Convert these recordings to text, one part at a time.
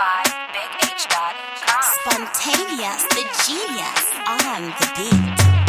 by Spontaneous, the genius on the beat.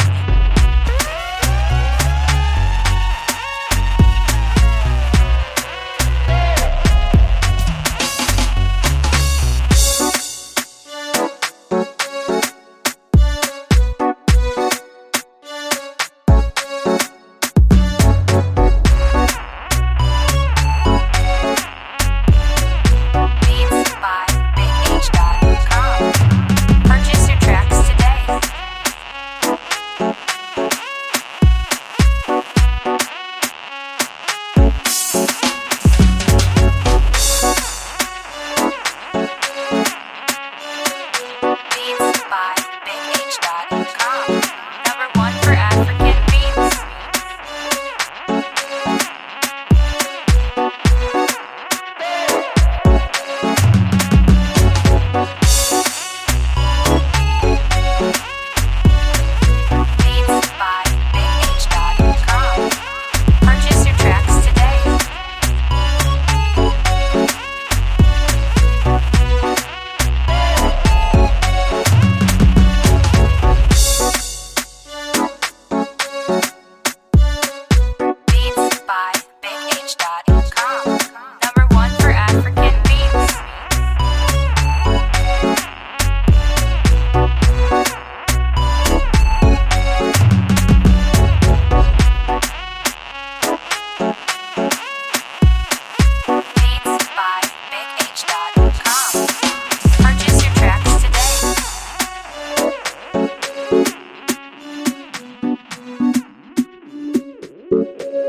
Thank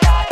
touchdown.